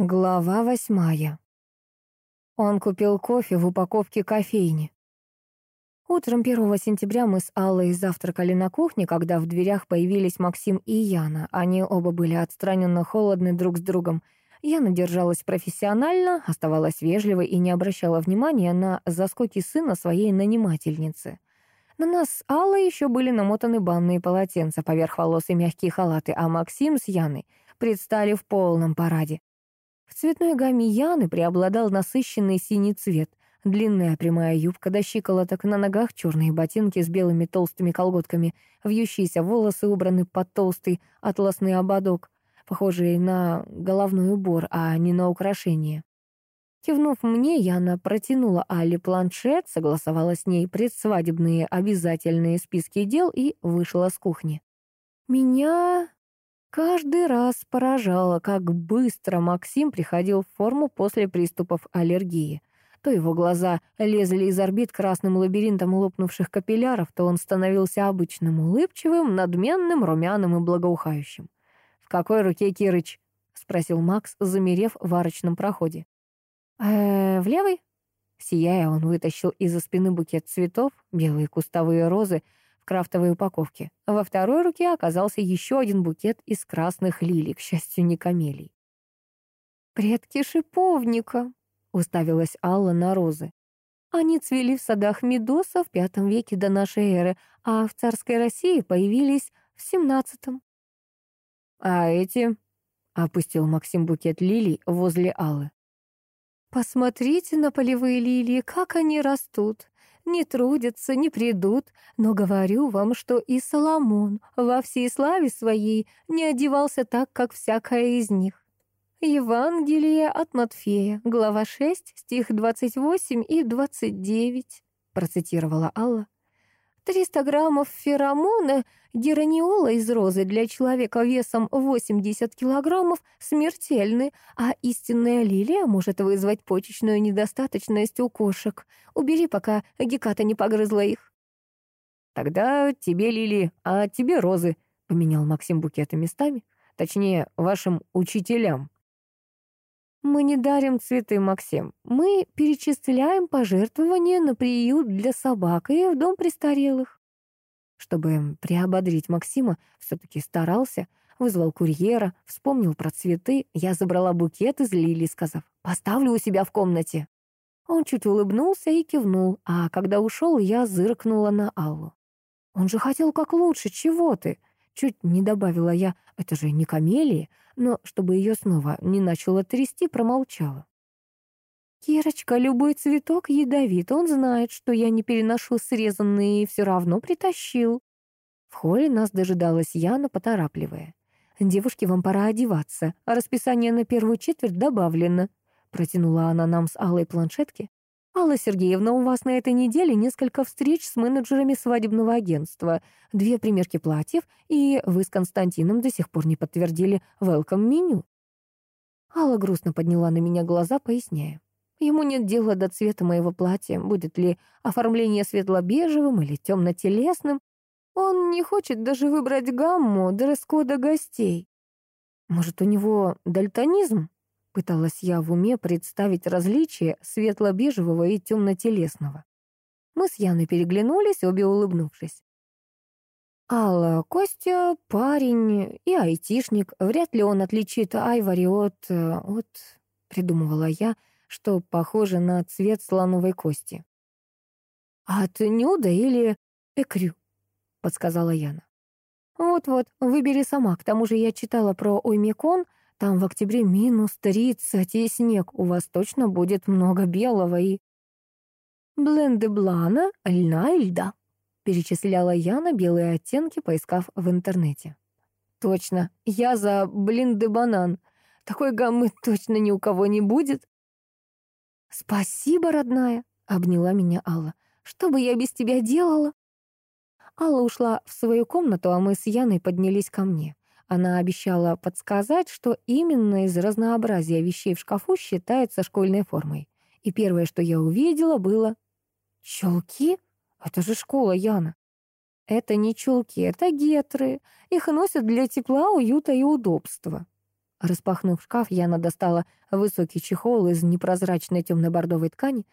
Глава восьмая. Он купил кофе в упаковке кофейни. Утром 1 сентября мы с Аллой завтракали на кухне, когда в дверях появились Максим и Яна. Они оба были отстраненно холодны друг с другом. Яна держалась профессионально, оставалась вежливой и не обращала внимания на заскоки сына своей нанимательницы. На нас с Аллой еще были намотаны банные полотенца поверх волос и мягкие халаты, а Максим с Яной предстали в полном параде. В цветной гамме Яны преобладал насыщенный синий цвет. Длинная прямая юбка до щиколоток, на ногах черные ботинки с белыми толстыми колготками, вьющиеся волосы убраны под толстый атласный ободок, похожий на головной убор, а не на украшение. Кивнув мне, Яна протянула Али планшет, согласовала с ней предсвадебные обязательные списки дел и вышла с кухни. Меня Каждый раз поражало, как быстро Максим приходил в форму после приступов аллергии. То его глаза лезли из орбит красным лабиринтом лопнувших капилляров, то он становился обычным, улыбчивым, надменным, румяным и благоухающим. «В какой руке Кирыч?» — спросил Макс, замерев в арочном проходе. «Э, в левой?» Сияя, он вытащил из-за спины букет цветов, белые кустовые розы, крафтовой упаковке. Во второй руке оказался еще один букет из красных лилий, к счастью, не камелий. «Предки шиповника», — уставилась Алла на розы. «Они цвели в садах Медоса в пятом веке до нашей эры, а в царской России появились в семнадцатом». «А эти?» — опустил Максим букет лилий возле Аллы. «Посмотрите на полевые лилии, как они растут не трудятся, не придут, но говорю вам, что и Соломон во всей славе своей не одевался так, как всякая из них. Евангелие от Матфея, глава 6, стих 28 и 29, процитировала Алла. Триста граммов феромона гераниола из розы для человека весом 80 килограммов смертельны, а истинная лилия может вызвать почечную недостаточность у кошек. Убери, пока геката не погрызла их. «Тогда тебе лилии, а тебе розы», — поменял Максим букеты местами. Точнее, вашим учителям. Мы не дарим цветы, Максим. Мы перечисляем пожертвования на приют для собак и в дом престарелых. Чтобы приободрить Максима, все-таки старался, вызвал курьера, вспомнил про цветы. Я забрала букет из лилий, сказав, «Поставлю у себя в комнате». Он чуть улыбнулся и кивнул, а когда ушел, я зыркнула на Аллу. «Он же хотел как лучше, чего ты?» Чуть не добавила я, это же не камелии, но, чтобы ее снова не начало трясти, промолчала. «Кирочка, любой цветок ядовит, он знает, что я не переношу срезанные и все равно притащил». В холле нас дожидалась Яна, поторапливая. «Девушки, вам пора одеваться, а расписание на первую четверть добавлено», протянула она нам с Аллой планшетки. «Алла Сергеевна, у вас на этой неделе несколько встреч с менеджерами свадебного агентства, две примерки платьев, и вы с Константином до сих пор не подтвердили welcome-меню». Алла грустно подняла на меня глаза, поясняя. Ему нет дела до цвета моего платья, будет ли оформление светло-бежевым или темно-телесным. Он не хочет даже выбрать гамму дресс-кода гостей. Может, у него дальтонизм? Пыталась я в уме представить различие светло-бежевого и темно-телесного. Мы с Яной переглянулись, обе улыбнувшись. Алла, Костя — парень и айтишник. Вряд ли он отличит Айвари от... Э, от... Придумывала я, что похоже на цвет слоновой кости. «От нюда или экрю?» — подсказала Яна. «Вот-вот, выбери сама. К тому же я читала про Оймекон — там в октябре минус тридцать и снег. У вас точно будет много белого и... Бленды Блана, льна и льда. Перечисляла Яна белые оттенки, поискав в интернете. Точно, я за блинды банан. Такой гаммы точно ни у кого не будет. Спасибо, родная, обняла меня Алла. Что бы я без тебя делала? Алла ушла в свою комнату, а мы с Яной поднялись ко мне. Она обещала подсказать, что именно из разнообразия вещей в шкафу считается школьной формой. И первое, что я увидела, было «Чулки? Это же школа, Яна». Это не чулки, это гетры. Их носят для тепла, уюта и удобства. Распахнув шкаф, Яна достала высокий чехол из непрозрачной темной бордовой ткани.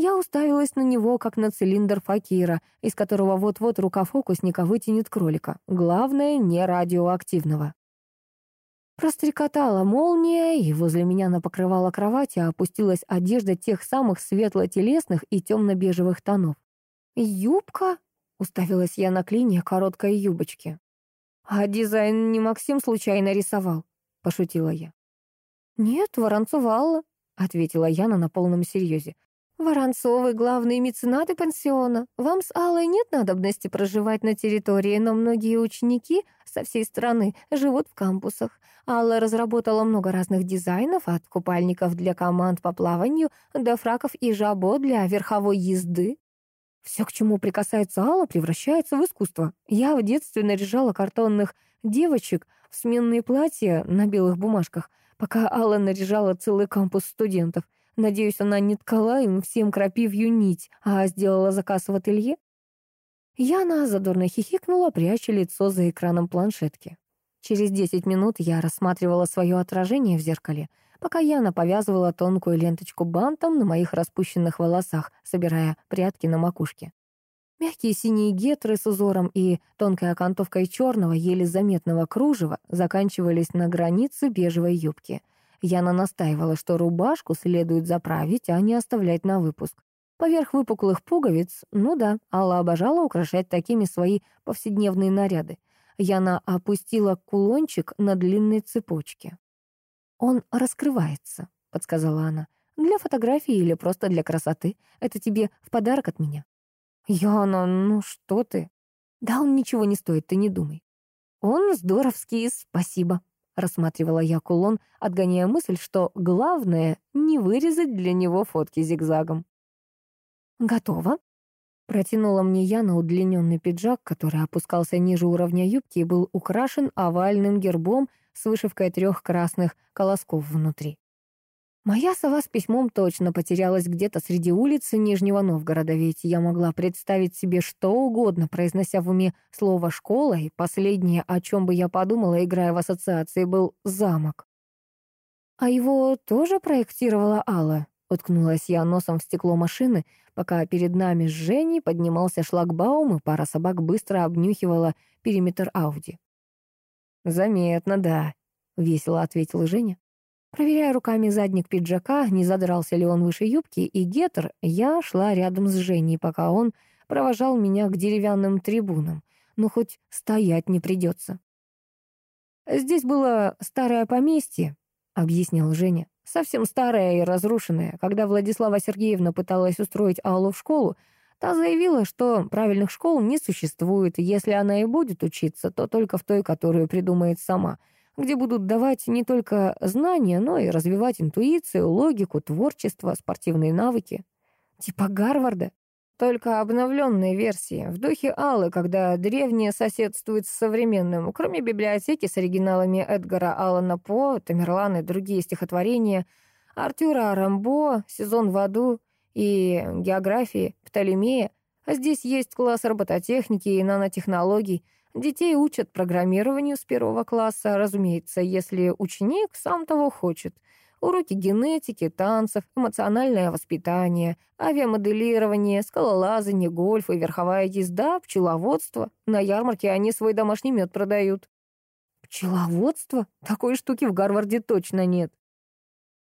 Я уставилась на него, как на цилиндр факира, из которого вот-вот рука фокусника вытянет кролика. Главное, не радиоактивного. Прострекотала молния, и возле меня на покрывало кровати опустилась одежда тех самых светло-телесных и темно-бежевых тонов. «Юбка?» — уставилась я на клинья короткой юбочки. «А дизайн не Максим случайно рисовал?» — пошутила я. «Нет, Воронцова Алла», — ответила Яна на полном серьезе. «Воронцовы — главные меценаты пансиона. Вам с Аллой нет надобности проживать на территории, но многие ученики со всей страны живут в кампусах. Алла разработала много разных дизайнов, от купальников для команд по плаванию до фраков и жабо для верховой езды. Все, к чему прикасается Алла, превращается в искусство. Я в детстве наряжала картонных девочек в сменные платья на белых бумажках, пока Алла наряжала целый кампус студентов — Надеюсь, она не ткала им всем крапивью нить, а сделала заказ в ателье? Яна задорно хихикнула, пряча лицо за экраном планшетки. Через десять минут я рассматривала свое отражение в зеркале, пока Яна повязывала тонкую ленточку бантом на моих распущенных волосах, собирая прятки на макушке. Мягкие синие гетры с узором и тонкой окантовкой черного, еле заметного кружева заканчивались на границе бежевой юбки — Яна настаивала, что рубашку следует заправить, а не оставлять на выпуск. Поверх выпуклых пуговиц, ну да, Алла обожала украшать такими свои повседневные наряды. Яна опустила кулончик на длинной цепочке. «Он раскрывается», — подсказала она. «Для фотографии или просто для красоты. Это тебе в подарок от меня». «Яна, ну что ты?» «Да он ничего не стоит, ты не думай». «Он здоровский, спасибо», Рассматривала я кулон, отгоняя мысль, что главное — не вырезать для него фотки зигзагом. «Готово?» Протянула мне Яна удлиненный пиджак, который опускался ниже уровня юбки и был украшен овальным гербом с вышивкой трех красных колосков внутри. Моя сова с письмом точно потерялась где-то среди улицы Нижнего Новгорода, ведь я могла представить себе что угодно, произнося в уме слово «школа», и последнее, о чем бы я подумала, играя в ассоциации, был «замок». «А его тоже проектировала Алла?» — уткнулась я носом в стекло машины, пока перед нами с Женей поднимался шлагбаум, и пара собак быстро обнюхивала периметр Ауди. «Заметно, да», — весело ответил Женя. Проверяя руками задник пиджака, не задрался ли он выше юбки, и гетер, я шла рядом с Женей, пока он провожал меня к деревянным трибунам. Ну, хоть стоять не придется. «Здесь было старое поместье», — объяснил Женя. «Совсем старое и разрушенное. Когда Владислава Сергеевна пыталась устроить Аллу в школу, та заявила, что правильных школ не существует, и если она и будет учиться, то только в той, которую придумает сама — где будут давать не только знания, но и развивать интуицию, логику, творчество, спортивные навыки. Типа Гарварда. Только обновленные версии, в духе Аллы, когда древнее соседствует с современным, кроме библиотеки с оригиналами Эдгара Аллана По, Тамерлан и другие стихотворения, Артюра Рамбо, «Сезон в аду» и географии Птолемея, а здесь есть класс робототехники и нанотехнологий — Детей учат программированию с первого класса, разумеется, если ученик сам того хочет. Уроки генетики, танцев, эмоциональное воспитание, авиамоделирование, скалолазание, гольф и верховая езда, пчеловодство. На ярмарке они свой домашний мед продают. Пчеловодство? Такой штуки в Гарварде точно нет.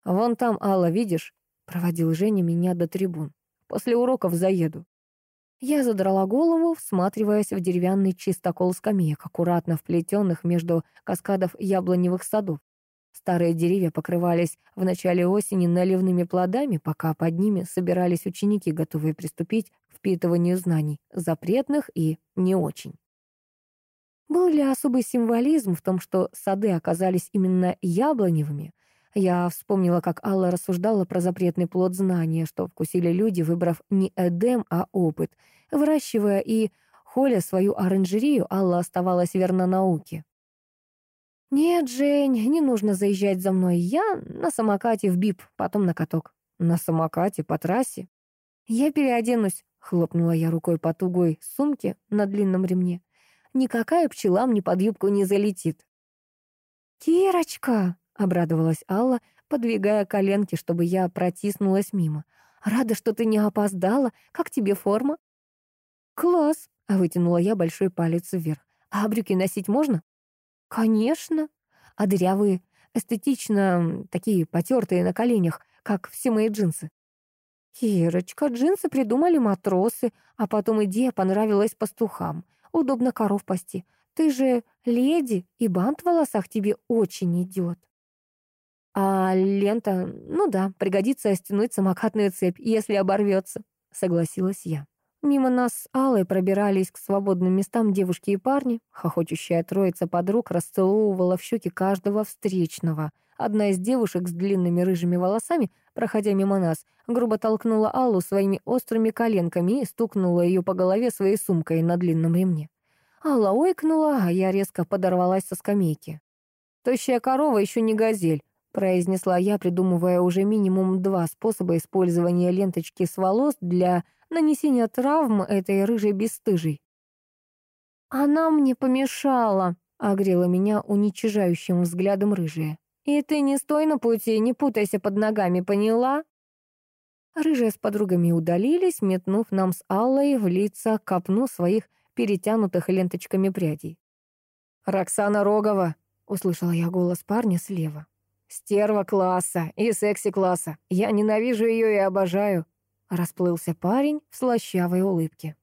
Вон там, Алла, видишь? Проводил Женя меня до трибун. После уроков заеду. Я задрала голову, всматриваясь в деревянный чистокол скамеек, аккуратно вплетенных между каскадов яблоневых садов. Старые деревья покрывались в начале осени наливными плодами, пока под ними собирались ученики, готовые приступить к впитыванию знаний, запретных и не очень. Был ли особый символизм в том, что сады оказались именно яблоневыми, я вспомнила, как Алла рассуждала про запретный плод знания, что вкусили люди, выбрав не Эдем, а опыт. Выращивая и холя свою оранжерею, Алла оставалась верна науке. «Нет, Жень, не нужно заезжать за мной. Я на самокате в БИП, потом на каток». «На самокате по трассе?» «Я переоденусь», — хлопнула я рукой по тугой сумке на длинном ремне. «Никакая пчела мне под юбку не залетит». «Кирочка!» — обрадовалась Алла, подвигая коленки, чтобы я протиснулась мимо. «Рада, что ты не опоздала. Как тебе форма?» «Класс!» — вытянула я большой палец вверх. «А брюки носить можно?» «Конечно!» «А дырявые, эстетично такие потертые на коленях, как все мои джинсы?» «Кирочка, джинсы придумали матросы, а потом идея понравилась пастухам. Удобно коров пасти. Ты же леди, и бант в волосах тебе очень идет». «А лента, ну да, пригодится стянуть самокатную цепь, если оборвется», — согласилась я. Мимо нас с Аллой пробирались к свободным местам девушки и парни. Хохочущая троица подруг расцеловывала в щеки каждого встречного. Одна из девушек с длинными рыжими волосами, проходя мимо нас, грубо толкнула Аллу своими острыми коленками и стукнула ее по голове своей сумкой на длинном ремне. Алла ойкнула, а я резко подорвалась со скамейки. «Тощая корова еще не газель», произнесла я, придумывая уже минимум два способа использования ленточки с волос для нанесения травм этой рыжей бесстыжей. «Она мне помешала», — огрела меня уничижающим взглядом рыжая. «И ты не стой на пути, не путайся под ногами, поняла?» Рыжие с подругами удалились, метнув нам с Аллой в лица копну своих перетянутых ленточками прядей. «Роксана Рогова!» — услышала я голос парня слева. Стерва класса и секси-класса. Я ненавижу ее и обожаю. Расплылся парень в слащавой улыбке.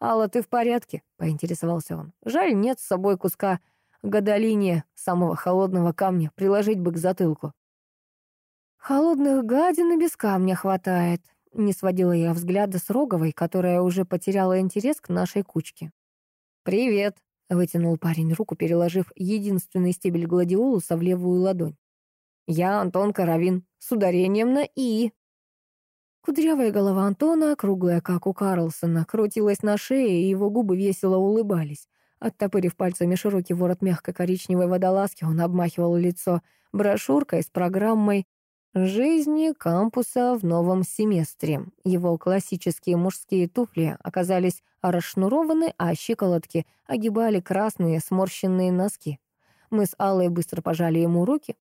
«Алла, ты в порядке?» — поинтересовался он. «Жаль, нет с собой куска гадолиния, самого холодного камня, приложить бы к затылку». «Холодных гадин и без камня хватает», — не сводила я взгляда с Роговой, которая уже потеряла интерес к нашей кучке. «Привет», — вытянул парень руку, переложив единственный стебель гладиолуса в левую ладонь. Я Антон Каравин, с ударением на «и». Кудрявая голова Антона, круглая, как у Карлсона, крутилась на шее, и его губы весело улыбались. Оттопырив пальцами широкий ворот мягкой коричневой водолазки, он обмахивал лицо брошюркой с программой «Жизни кампуса в новом семестре». Его классические мужские туфли оказались расшнурованы, а щиколотки огибали красные сморщенные носки. Мы с Аллой быстро пожали ему руки.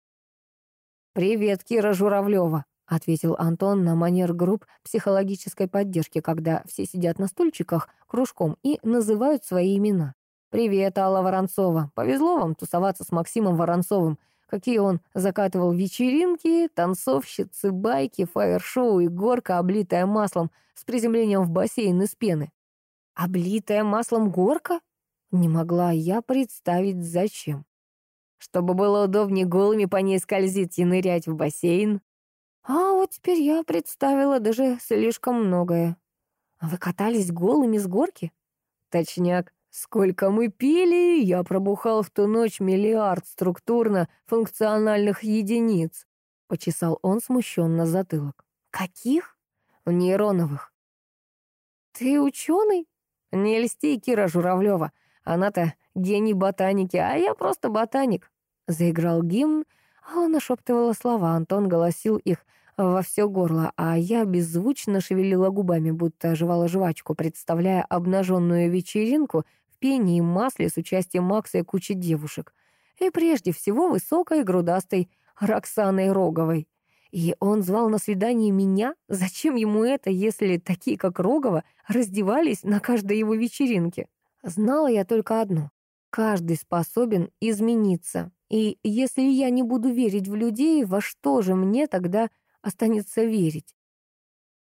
«Привет, Кира Журавлева», — ответил Антон на манер групп психологической поддержки, когда все сидят на стульчиках кружком и называют свои имена. «Привет, Алла Воронцова. Повезло вам тусоваться с Максимом Воронцовым. Какие он закатывал вечеринки, танцовщицы, байки, фаер-шоу и горка, облитая маслом, с приземлением в бассейн из пены». «Облитая маслом горка?» Не могла я представить, зачем чтобы было удобнее голыми по ней скользить и нырять в бассейн. А вот теперь я представила даже слишком многое. А вы катались голыми с горки? Точняк. Сколько мы пили, я пробухал в ту ночь миллиард структурно-функциональных единиц. Почесал он смущенно затылок. Каких? Нейроновых. Ты ученый? Не льсти, Кира Журавлева. Она-то гений ботаники, а я просто ботаник». Заиграл гимн, а он нашептывала слова, Антон голосил их во все горло, а я беззвучно шевелила губами, будто оживала жвачку, представляя обнаженную вечеринку в пении и масле с участием Макса и кучи девушек. И прежде всего высокой, грудастой Роксаной Роговой. И он звал на свидание меня? Зачем ему это, если такие, как Рогова, раздевались на каждой его вечеринке? Знала я только одно. Каждый способен измениться. И если я не буду верить в людей, во что же мне тогда останется верить?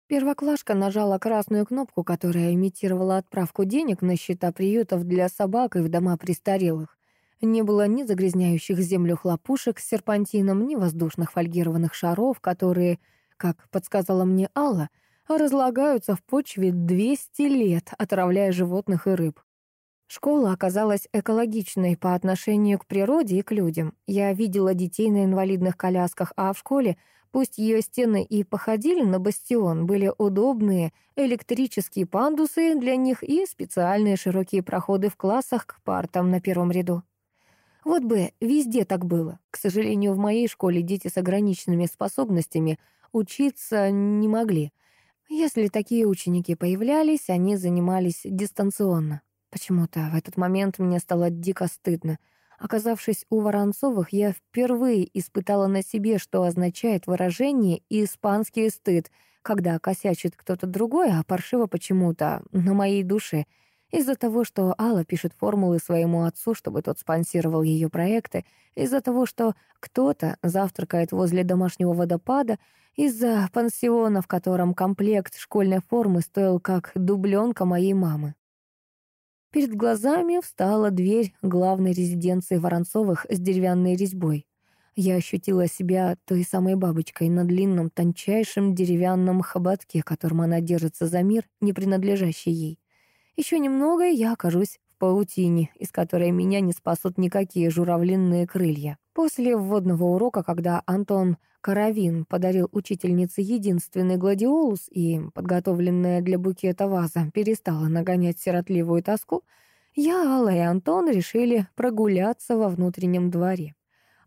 Первоклашка нажала красную кнопку, которая имитировала отправку денег на счета приютов для собак и в дома престарелых. Не было ни загрязняющих землю хлопушек с серпантином, ни воздушных фольгированных шаров, которые, как подсказала мне Алла, разлагаются в почве 200 лет, отравляя животных и рыб. Школа оказалась экологичной по отношению к природе и к людям. Я видела детей на инвалидных колясках, а в школе, пусть ее стены и походили на бастион, были удобные электрические пандусы для них и специальные широкие проходы в классах к партам на первом ряду. Вот бы везде так было. К сожалению, в моей школе дети с ограниченными способностями учиться не могли. Если такие ученики появлялись, они занимались дистанционно. Почему-то в этот момент мне стало дико стыдно. Оказавшись у Воронцовых, я впервые испытала на себе, что означает выражение «испанский стыд», когда косячит кто-то другой, а паршиво почему-то на моей душе — из-за того, что Алла пишет формулы своему отцу, чтобы тот спонсировал ее проекты, из-за того, что кто-то завтракает возле домашнего водопада, из-за пансиона, в котором комплект школьной формы стоил как дубленка моей мамы. Перед глазами встала дверь главной резиденции Воронцовых с деревянной резьбой. Я ощутила себя той самой бабочкой на длинном, тончайшем деревянном хоботке, которым она держится за мир, не принадлежащий ей. Еще немного, и я окажусь в паутине, из которой меня не спасут никакие журавлинные крылья. После вводного урока, когда Антон Каравин подарил учительнице единственный гладиолус и подготовленная для букета ваза перестала нагонять сиротливую тоску, я, Алла и Антон решили прогуляться во внутреннем дворе.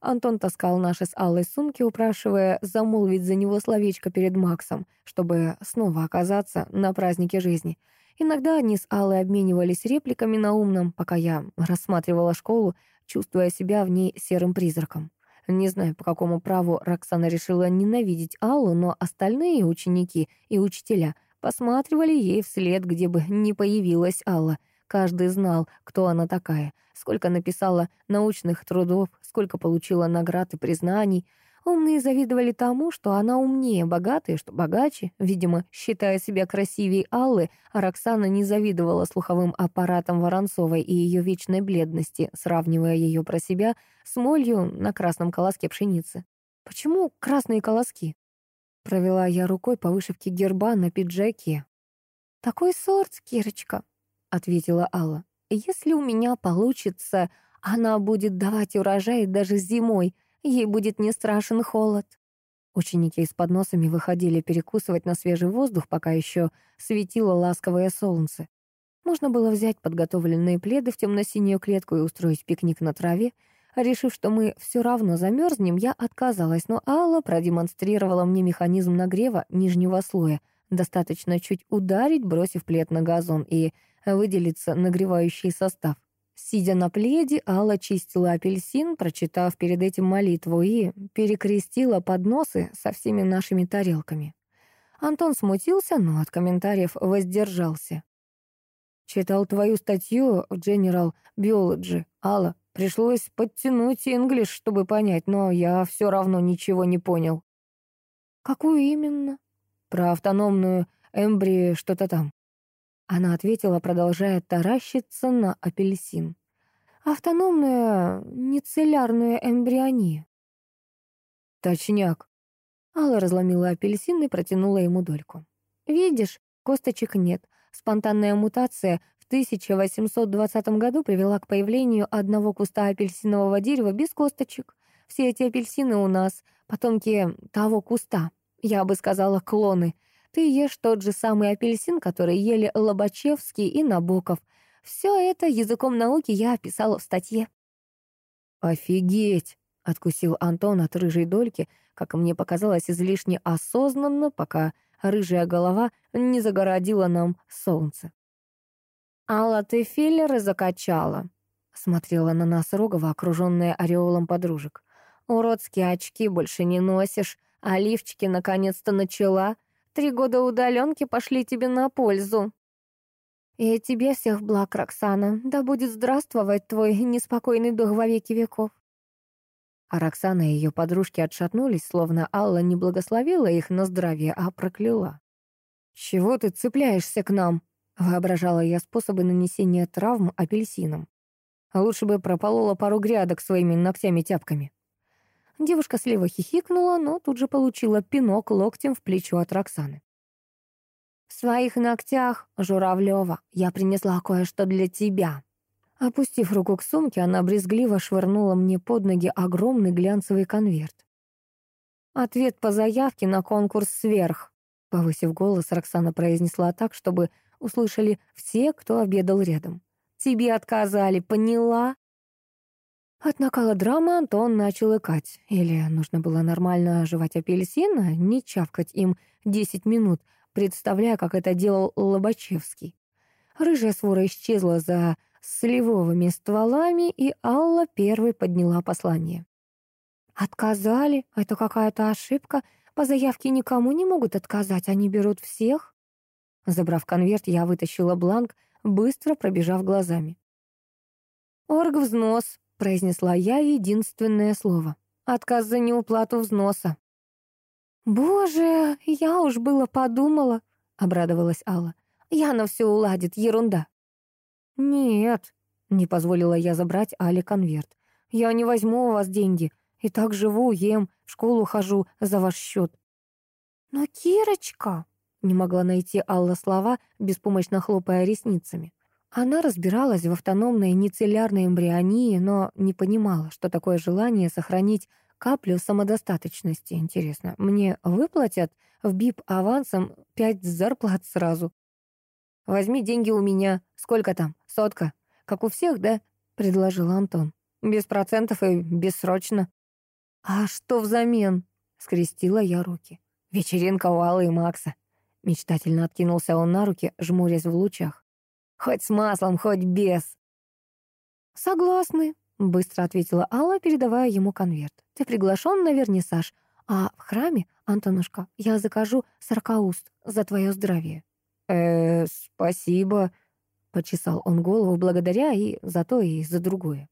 Антон таскал наши с Аллой сумки, упрашивая замолвить за него словечко перед Максом, чтобы снова оказаться на празднике жизни — Иногда они с Аллой обменивались репликами на умном, пока я рассматривала школу, чувствуя себя в ней серым призраком. Не знаю, по какому праву Роксана решила ненавидеть Аллу, но остальные ученики и учителя посматривали ей вслед, где бы ни появилась Алла. Каждый знал, кто она такая, сколько написала научных трудов, сколько получила наград и признаний — Умные завидовали тому, что она умнее богатой, что богаче. Видимо, считая себя красивее Аллы, а Роксана не завидовала слуховым аппаратам Воронцовой и ее вечной бледности, сравнивая ее про себя с молью на красном колоске пшеницы. «Почему красные колоски?» Провела я рукой по вышивке герба на пиджаке. «Такой сорт, Кирочка», — ответила Алла. «Если у меня получится, она будет давать урожай даже зимой, Ей будет не страшен холод. Ученики с подносами выходили перекусывать на свежий воздух, пока еще светило ласковое солнце. Можно было взять подготовленные пледы в темно-синюю клетку и устроить пикник на траве. Решив, что мы все равно замерзнем, я отказалась, но Алла продемонстрировала мне механизм нагрева нижнего слоя. Достаточно чуть ударить, бросив плед на газон, и выделится нагревающий состав. Сидя на пледе, Алла чистила апельсин, прочитав перед этим молитву, и перекрестила подносы со всеми нашими тарелками. Антон смутился, но от комментариев воздержался. «Читал твою статью в General Biology, Алла. Пришлось подтянуть инглиш, чтобы понять, но я все равно ничего не понял». «Какую именно?» «Про автономную эмбри что-то там». Она ответила, продолжая таращиться на апельсин. «Автономная нецеллярная эмбриония». «Точняк». Алла разломила апельсин и протянула ему дольку. «Видишь, косточек нет. Спонтанная мутация в 1820 году привела к появлению одного куста апельсинового дерева без косточек. Все эти апельсины у нас потомки того куста. Я бы сказала, клоны. Ты ешь тот же самый апельсин, который ели Лобачевский и Набоков. Все это языком науки я описала в статье». «Офигеть!» — откусил Антон от рыжей дольки, как мне показалось, излишне осознанно, пока рыжая голова не загородила нам солнце. «Алла, ты филлеры закачала», — смотрела на нас Рогова, окруженная ореолом подружек. «Уродские очки больше не носишь, а лифчики наконец-то начала. Три года удаленки пошли тебе на пользу. И тебе всех благ, Роксана. Да будет здравствовать твой неспокойный дух во веки веков. А Роксана и ее подружки отшатнулись, словно Алла не благословила их на здравие, а прокляла. «Чего ты цепляешься к нам?» — воображала я способы нанесения травм апельсином. Лучше бы прополола пару грядок своими ногтями-тяпками. Девушка слева хихикнула, но тут же получила пинок локтем в плечо от Роксаны. «В своих ногтях, Журавлева, я принесла кое-что для тебя». Опустив руку к сумке, она брезгливо швырнула мне под ноги огромный глянцевый конверт. «Ответ по заявке на конкурс «Сверх», — повысив голос, Роксана произнесла так, чтобы услышали все, кто обедал рядом. «Тебе отказали, поняла?» От накала драмы Антон начал икать. Или нужно было нормально жевать апельсин, а не чавкать им десять минут, представляя, как это делал Лобачевский. Рыжая свора исчезла за сливовыми стволами, и Алла первой подняла послание. «Отказали? Это какая-то ошибка. По заявке никому не могут отказать, они берут всех». Забрав конверт, я вытащила бланк, быстро пробежав глазами. «Оргвзнос», — произнесла я единственное слово. «Отказ за неуплату взноса». «Боже, я уж было подумала», — обрадовалась Алла. «Яна все уладит, ерунда». «Нет», — не позволила я забрать Але конверт. «Я не возьму у вас деньги. И так живу, ем, в школу хожу за ваш счет». «Но Кирочка...» — не могла найти Алла слова, беспомощно хлопая ресницами. Она разбиралась в автономной нецеллярной эмбрионии, но не понимала, что такое желание сохранить каплю самодостаточности. Интересно, мне выплатят в БИП авансом пять зарплат сразу? Возьми деньги у меня. Сколько там? Сотка. Как у всех, да? Предложил Антон. Без процентов и бессрочно. А что взамен? Скрестила я руки. Вечеринка у Аллы и Макса. Мечтательно откинулся он на руки, жмурясь в лучах. Хоть с маслом, хоть без». «Согласны», — быстро ответила Алла, передавая ему конверт. «Ты приглашен на вернисаж, а в храме, Антонушка, я закажу сорокауст за твое здравие». «Э, спасибо», — почесал он голову благодаря и за то, и за другое.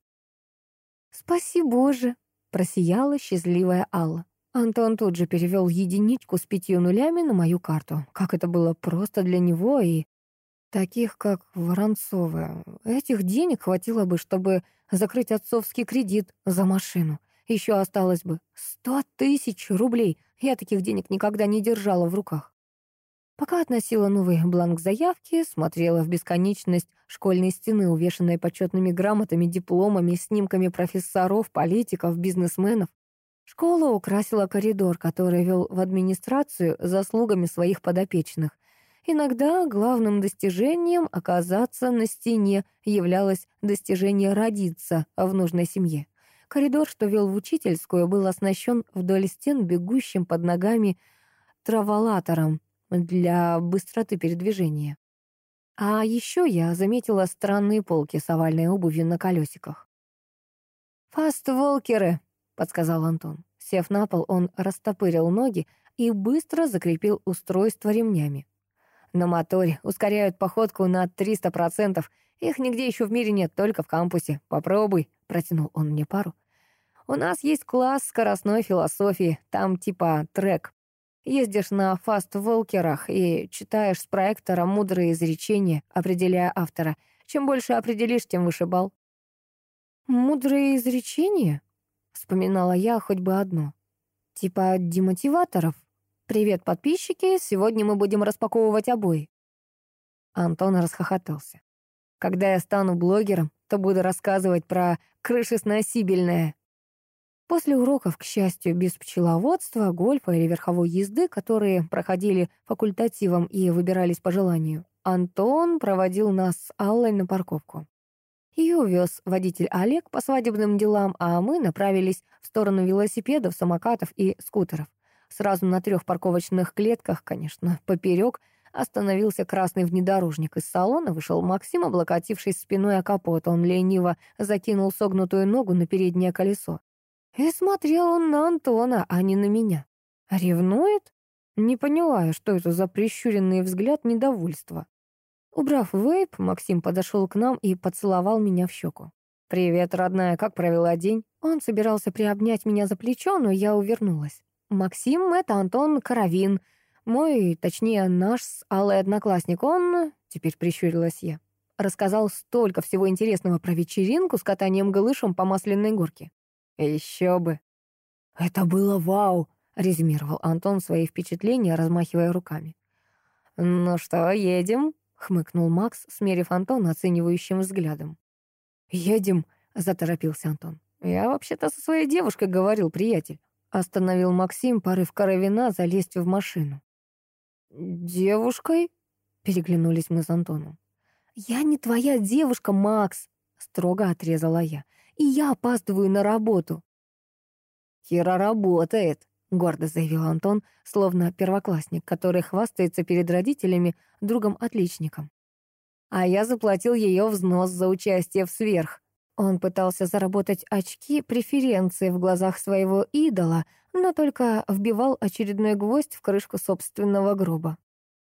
«Спасибо же», — просияла счастливая Алла. Антон тут же перевел единичку с пятью нулями на мою карту. Как это было просто для него и Таких, как Воронцовы. Этих денег хватило бы, чтобы закрыть отцовский кредит за машину. Еще осталось бы сто тысяч рублей. Я таких денег никогда не держала в руках. Пока относила новый бланк заявки, смотрела в бесконечность школьной стены, увешанной почетными грамотами, дипломами, снимками профессоров, политиков, бизнесменов. Школа украсила коридор, который вел в администрацию заслугами своих подопечных. Иногда главным достижением оказаться на стене являлось достижение родиться в нужной семье. Коридор, что вел в учительскую, был оснащен вдоль стен бегущим под ногами траволатором для быстроты передвижения. А еще я заметила странные полки с овальной обувью на колесиках. «Фаст-волкеры», — подсказал Антон. Сев на пол, он растопырил ноги и быстро закрепил устройство ремнями на моторе, ускоряют походку на 300%. Их нигде еще в мире нет, только в кампусе. Попробуй», — протянул он мне пару. «У нас есть класс скоростной философии, там типа трек. Ездишь на фаст-волкерах и читаешь с проектора мудрые изречения, определяя автора. Чем больше определишь, тем выше балл». «Мудрые изречения?» — вспоминала я хоть бы одно. «Типа демотиваторов?» «Привет, подписчики! Сегодня мы будем распаковывать обои». Антон расхохотался. «Когда я стану блогером, то буду рассказывать про крышесносибельное». После уроков, к счастью, без пчеловодства, гольфа или верховой езды, которые проходили факультативом и выбирались по желанию, Антон проводил нас с Аллой на парковку. Ее увез водитель Олег по свадебным делам, а мы направились в сторону велосипедов, самокатов и скутеров. Сразу на трех парковочных клетках, конечно, поперек, остановился красный внедорожник. Из салона вышел Максим, облокотившись спиной о капот. Он лениво закинул согнутую ногу на переднее колесо. И смотрел он на Антона, а не на меня. Ревнует? Не поняла, что это за прищуренный взгляд недовольства. Убрав вейп, Максим подошел к нам и поцеловал меня в щеку. «Привет, родная, как провела день?» Он собирался приобнять меня за плечо, но я увернулась. Максим — это Антон Каравин. Мой, точнее, наш с Аллой одноклассник. Он, теперь прищурилась я, рассказал столько всего интересного про вечеринку с катанием голышом по масляной горке. Еще бы. Это было вау, резюмировал Антон свои впечатления, размахивая руками. «Ну что, едем?» — хмыкнул Макс, смерив Антона оценивающим взглядом. «Едем», — заторопился Антон. «Я вообще-то со своей девушкой говорил, приятель». Остановил Максим, порыв коровина залезть в машину. «Девушкой?» — переглянулись мы с Антоном. «Я не твоя девушка, Макс!» — строго отрезала я. «И я опаздываю на работу». «Кира работает», — гордо заявил Антон, словно первоклассник, который хвастается перед родителями другом-отличником. а я заплатил ее взнос за участие в сверх. Он пытался заработать очки преференции в глазах своего идола, но только вбивал очередной гвоздь в крышку собственного гроба.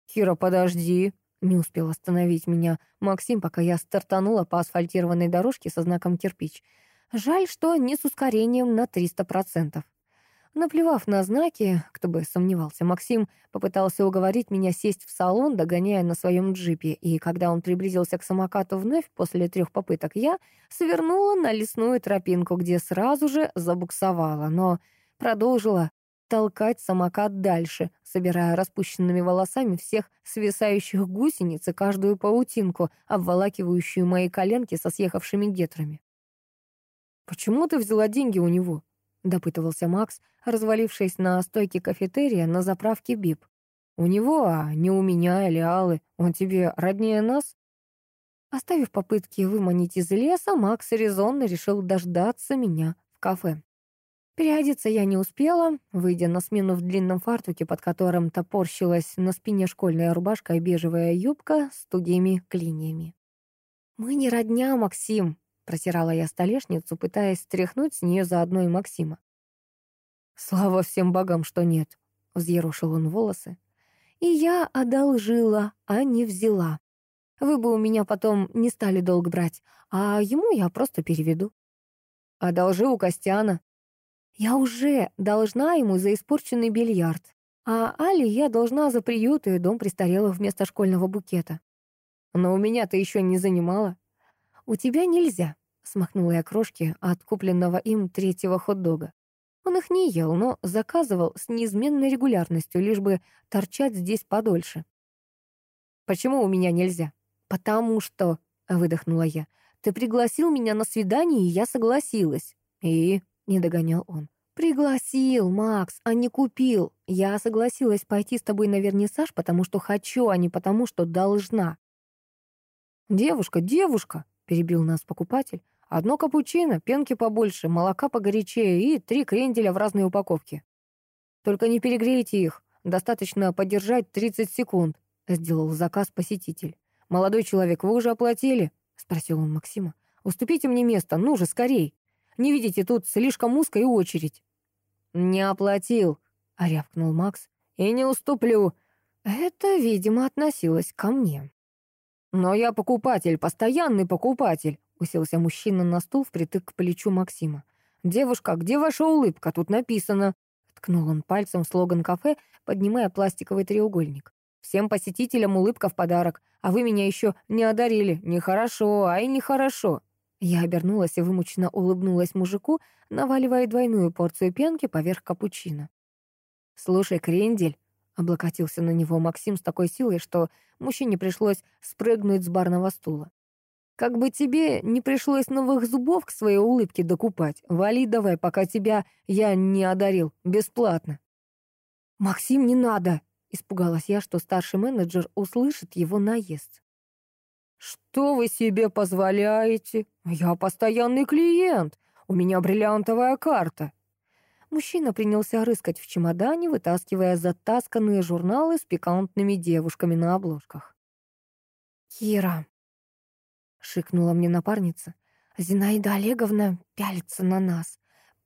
«Кира, подожди!» — не успел остановить меня Максим, пока я стартанула по асфальтированной дорожке со знаком «кирпич». Жаль, что не с ускорением на 300%. Наплевав на знаки, кто бы сомневался, Максим попытался уговорить меня сесть в салон, догоняя на своем джипе, и когда он приблизился к самокату вновь после трех попыток, я свернула на лесную тропинку, где сразу же забуксовала, но продолжила толкать самокат дальше, собирая распущенными волосами всех свисающих гусениц и каждую паутинку, обволакивающую мои коленки со съехавшими гетрами. «Почему ты взяла деньги у него?» — допытывался Макс, развалившись на стойке кафетерия на заправке БИП. «У него, а не у меня или Аллы. Он тебе роднее нас?» Оставив попытки выманить из леса, Макс резонно решил дождаться меня в кафе. Переодеться я не успела, выйдя на смену в длинном фартуке, под которым топорщилась на спине школьная рубашка и бежевая юбка с тугими клиньями. «Мы не родня, Максим», — протирала я столешницу, пытаясь стряхнуть с нее заодно и Максима. «Слава всем богам, что нет», — взъерошил он волосы. «И я одолжила, а не взяла. Вы бы у меня потом не стали долг брать, а ему я просто переведу». «Одолжи у Костяна», я уже должна ему за испорченный бильярд, а Али я должна за приют и дом престарелых вместо школьного букета. Но у меня ты еще не занимала. У тебя нельзя, смахнула я крошки от купленного им третьего хот-дога. Он их не ел, но заказывал с неизменной регулярностью, лишь бы торчать здесь подольше. «Почему у меня нельзя?» «Потому что...» — выдохнула я. «Ты пригласил меня на свидание, и я согласилась». «И?» — не догонял он. «Пригласил, Макс, а не купил. Я согласилась пойти с тобой на вернисаж, потому что хочу, а не потому что должна». «Девушка, девушка!» — перебил нас покупатель. «Одно капучино, пенки побольше, молока погорячее и три кренделя в разной упаковке. Только не перегрейте их, достаточно подержать 30 секунд», — сделал заказ посетитель. «Молодой человек, вы уже оплатили?» — спросил он Максима. «Уступите мне место, ну же, скорей!» Не видите, тут слишком узкая очередь». «Не оплатил», — рявкнул Макс. «И не уступлю». Это, видимо, относилось ко мне. «Но я покупатель, постоянный покупатель», — уселся мужчина на стул впритык к плечу Максима. «Девушка, где ваша улыбка? Тут написано». Ткнул он пальцем в слоган кафе, поднимая пластиковый треугольник. «Всем посетителям улыбка в подарок, а вы меня еще не одарили. Нехорошо, ай, нехорошо». Я обернулась и вымученно улыбнулась мужику, наваливая двойную порцию пенки поверх капучино. «Слушай, крендель», — облокотился на него Максим с такой силой, что мужчине пришлось спрыгнуть с барного стула. «Как бы тебе не пришлось новых зубов к своей улыбке докупать, вали давай, пока тебя я не одарил, бесплатно». «Максим, не надо!» — испугалась я, что старший менеджер услышит его наезд. «Что вы себе позволяете? Я постоянный клиент. У меня бриллиантовая карта». Мужчина принялся рыскать в чемодане, вытаскивая затасканные журналы с пикантными девушками на обложках. «Кира», — шикнула мне напарница, — «Зинаида Олеговна пялится на нас.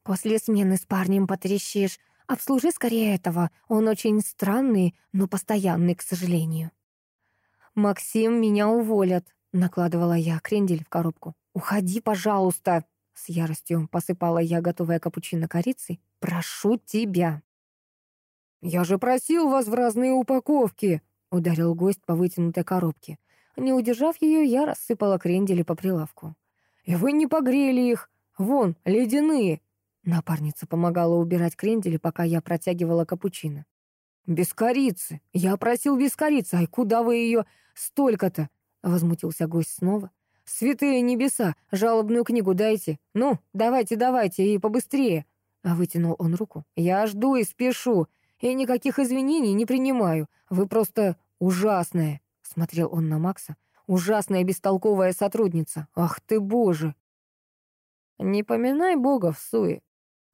После смены с парнем потрещишь. Обслужи скорее этого. Он очень странный, но постоянный, к сожалению». «Максим, меня уволят», — накладывала я крендель в коробку. «Уходи, пожалуйста!» С яростью посыпала я, готовая капучино корицей. «Прошу тебя!» «Я же просил вас в разные упаковки!» — ударил гость по вытянутой коробке. Не удержав ее, я рассыпала крендели по прилавку. «И вы не погрели их! Вон, ледяные!» Напарница помогала убирать крендели, пока я протягивала капучино. «Без корицы! Я просил без корицы! Ай, куда вы ее столько-то?» — возмутился гость снова. «Святые небеса! Жалобную книгу дайте! Ну, давайте, давайте, и побыстрее!» А вытянул он руку. «Я жду и спешу, и никаких извинений не принимаю. Вы просто ужасная!» — смотрел он на Макса. «Ужасная бестолковая сотрудница! Ах ты, боже!» «Не поминай бога в суе!»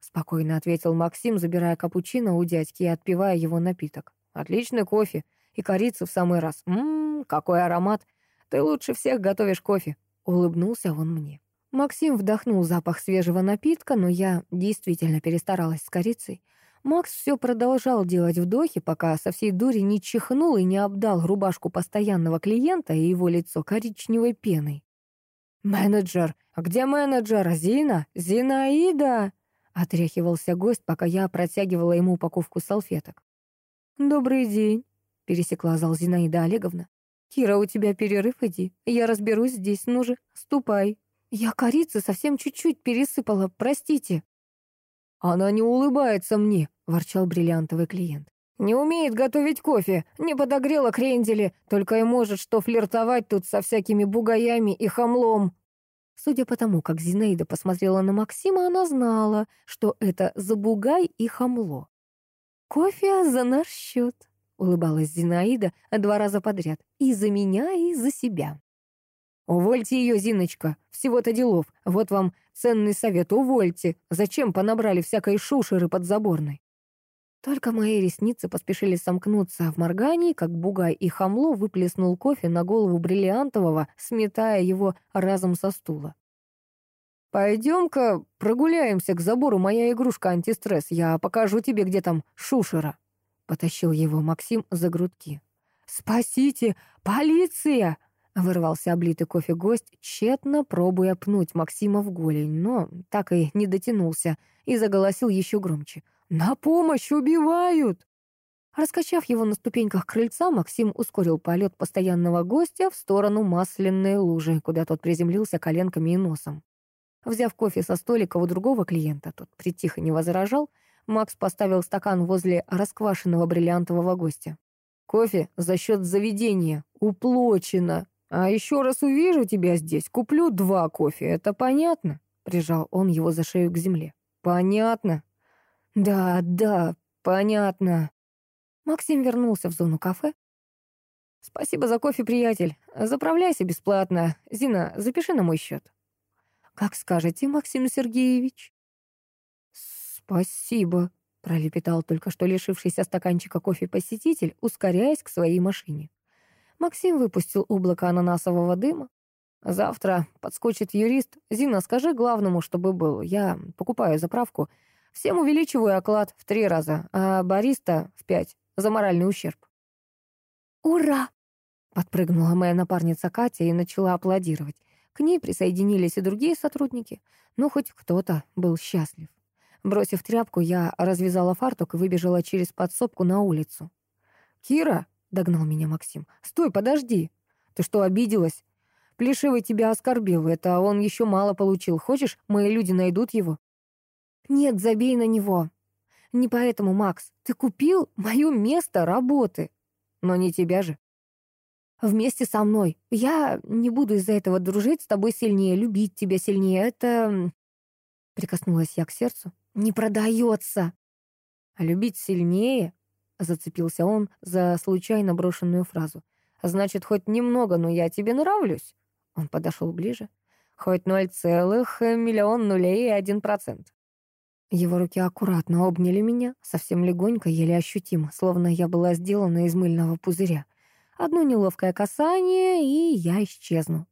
спокойно ответил Максим, забирая капучино у дядьки и отпивая его напиток. Отличный кофе и корица в самый раз. Ммм, какой аромат. Ты лучше всех готовишь кофе», — улыбнулся он мне. Максим вдохнул запах свежего напитка, но я действительно перестаралась с корицей. Макс все продолжал делать вдохи, пока со всей дури не чихнул и не обдал рубашку постоянного клиента и его лицо коричневой пеной. «Менеджер! Где менеджер? Зина? Зинаида!» Отряхивался гость, пока я протягивала ему упаковку салфеток. «Добрый день», — пересекла зал Зинаида Олеговна. «Кира, у тебя перерыв, иди. Я разберусь здесь, ну же, ступай. Я корицы совсем чуть-чуть пересыпала, простите». «Она не улыбается мне», — ворчал бриллиантовый клиент. «Не умеет готовить кофе, не подогрела крендели, только и может что флиртовать тут со всякими бугаями и хамлом». Судя по тому, как Зинаида посмотрела на Максима, она знала, что это за бугай и хамло. «Кофе за наш счет», — улыбалась Зинаида два раза подряд. «И за меня, и за себя». «Увольте ее, Зиночка, всего-то делов. Вот вам ценный совет, увольте. Зачем понабрали всякой шушеры подзаборной?» Только мои ресницы поспешили сомкнуться в моргании, как бугай и хамло выплеснул кофе на голову бриллиантового, сметая его разом со стула. «Пойдем-ка прогуляемся к забору, моя игрушка антистресс. Я покажу тебе, где там шушера», — потащил его Максим за грудки. «Спасите! Полиция!» Вырвался облитый кофе гость, тщетно пробуя пнуть Максима в голень, но так и не дотянулся и заголосил еще громче. «На помощь! Убивают!» Раскачав его на ступеньках крыльца, Максим ускорил полет постоянного гостя в сторону масляной лужи, куда тот приземлился коленками и носом. Взяв кофе со столика у другого клиента, тот притих и не возражал, Макс поставил стакан возле расквашенного бриллиантового гостя. «Кофе за счет заведения. Уплочено!» «А еще раз увижу тебя здесь, куплю два кофе, это понятно?» Прижал он его за шею к земле. «Понятно?» «Да, да, понятно». Максим вернулся в зону кафе. «Спасибо за кофе, приятель. Заправляйся бесплатно. Зина, запиши на мой счет». «Как скажете, Максим Сергеевич?» «Спасибо», — пролепетал только что лишившийся стаканчика кофе посетитель, ускоряясь к своей машине. Максим выпустил облако ананасового дыма. «Завтра подскочит юрист. Зина, скажи главному, чтобы был. Я покупаю заправку. Всем увеличиваю оклад в три раза, а бариста в пять. За моральный ущерб». «Ура!» — подпрыгнула моя напарница Катя и начала аплодировать. К ней присоединились и другие сотрудники. Ну, хоть кто-то был счастлив. Бросив тряпку, я развязала фартук и выбежала через подсобку на улицу. «Кира!» — догнал меня Максим. «Стой, подожди! Ты что, обиделась? Плешивый тебя оскорбил, это он еще мало получил. Хочешь, мои люди найдут его?» «Нет, забей на него. Не поэтому, Макс. Ты купил мое место работы. Но не тебя же». «Вместе со мной. Я не буду из-за этого дружить с тобой сильнее, любить тебя сильнее. Это...» Прикоснулась я к сердцу. «Не продается!» «А любить сильнее?» Зацепился он за случайно брошенную фразу. «Значит, хоть немного, но я тебе нравлюсь?» Он подошел ближе. «Хоть ноль целых миллион нулей и один процент». Его руки аккуратно обняли меня, совсем легонько, еле ощутимо, словно я была сделана из мыльного пузыря. Одно неловкое касание, и я исчезну.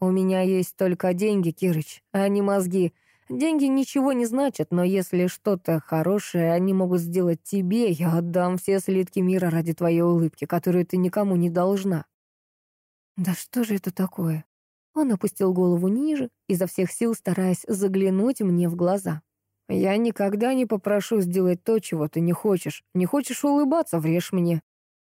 У меня есть только деньги, Кирыч, а не мозги. Деньги ничего не значат, но если что-то хорошее они могут сделать тебе, я отдам все слитки мира ради твоей улыбки, которую ты никому не должна». «Да что же это такое?» Он опустил голову ниже, изо всех сил стараясь заглянуть мне в глаза. «Я никогда не попрошу сделать то, чего ты не хочешь. Не хочешь улыбаться, врежь мне».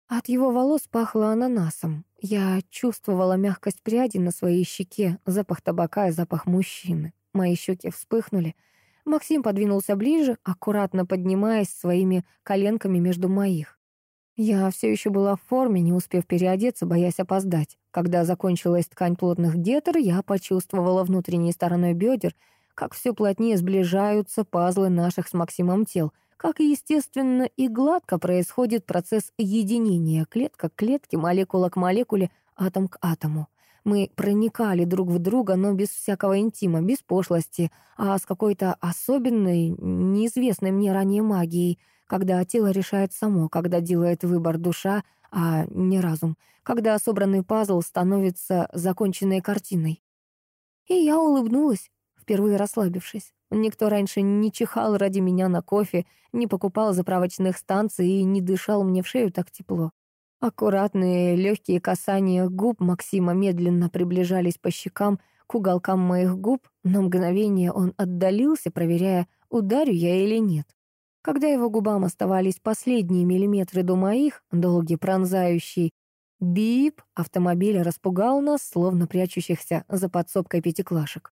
От его волос пахло ананасом. Я чувствовала мягкость пряди на своей щеке, запах табака и запах мужчины. Мои щеки вспыхнули. Максим подвинулся ближе, аккуратно поднимаясь своими коленками между моих. Я все еще была в форме, не успев переодеться, боясь опоздать. Когда закончилась ткань плотных гетер, я почувствовала внутренней стороной бедер, как все плотнее сближаются пазлы наших с Максимом тел, как естественно и гладко происходит процесс единения клетка к клетке, молекула к молекуле, атом к атому. Мы проникали друг в друга, но без всякого интима, без пошлости, а с какой-то особенной, неизвестной мне ранее магией, когда тело решает само, когда делает выбор душа, а не разум, когда собранный пазл становится законченной картиной. И я улыбнулась, впервые расслабившись. Никто раньше не чихал ради меня на кофе, не покупал заправочных станций и не дышал мне в шею так тепло. Аккуратные, легкие касания губ Максима медленно приближались по щекам к уголкам моих губ. На мгновение он отдалился, проверяя, ударю я или нет. Когда его губам оставались последние миллиметры до моих, долгий пронзающий бип автомобиля распугал нас, словно прячущихся за подсобкой пятиклашек.